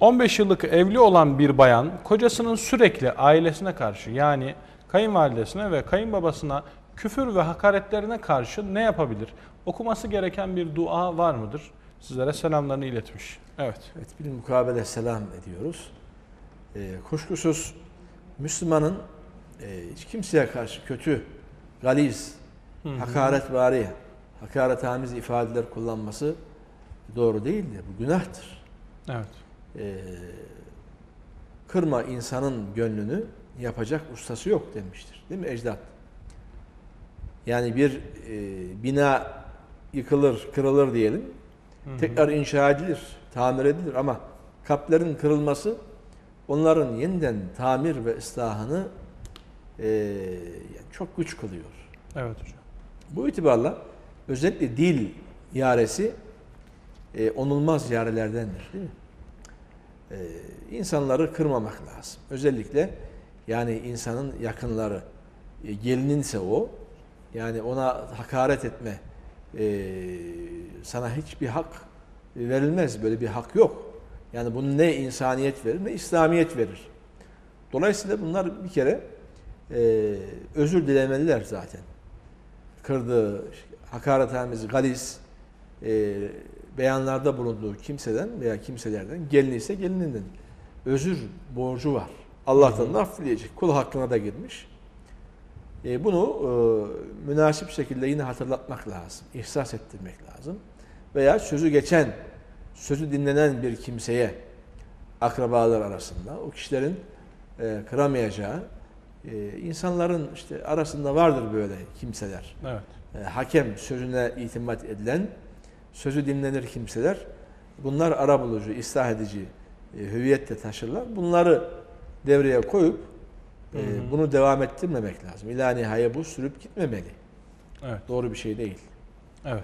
15 yıllık evli olan bir bayan kocasının sürekli ailesine karşı yani kayınvalidesine ve kayınbabasına küfür ve hakaretlerine karşı ne yapabilir? Okuması gereken bir dua var mıdır? Sizlere selamlarını iletmiş. Evet. Evet, bir mukabele selam ediyoruz. Ee, kuşkusuz Müslümanın e, hiç kimseye karşı kötü, galiz, hakaretvari, hakaretamiz ifadeler kullanması doğru değildir. Bu günahtır. Evet. Ee, kırma insanın gönlünü yapacak ustası yok demiştir. Değil mi ecdat? Yani bir e, bina yıkılır, kırılır diyelim. Tekrar inşa edilir, tamir edilir ama kalplerin kırılması onların yeniden tamir ve ıslahını e, çok güç kılıyor. Evet hocam. Bu itibarla özellikle dil yaresi e, onulmaz yarelerdendir değil mi? E, insanları kırmamak lazım. Özellikle yani insanın yakınları, e, gelininse o, yani ona hakaret etme, e, sana hiçbir hak verilmez. Böyle bir hak yok. Yani bunun ne insaniyet verir ne İslamiyet verir. Dolayısıyla bunlar bir kere e, özür dilemeliler zaten. Kırdığı, hakaretamiz, galis, e, beyanlarda bulunduğu kimseden veya kimselerden, gelini ise gelininden özür borcu var. Allah'tan da affedecek. Kul hakkına da girmiş. E, bunu e, münasip şekilde yine hatırlatmak lazım. ihsas ettirmek lazım. Veya sözü geçen, sözü dinlenen bir kimseye akrabalar arasında o kişilerin e, kıramayacağı e, insanların işte arasında vardır böyle kimseler. Evet. E, hakem sözüne itimat edilen, sözü dinlenir kimseler. Bunlar ara bulucu, ıslah edici e, hüviyette taşırlar. Bunları devreye koyup e, bunu devam ettirmemek lazım. İlâ nihaya bu sürüp gitmemeli. Evet. Doğru bir şey değil. Evet.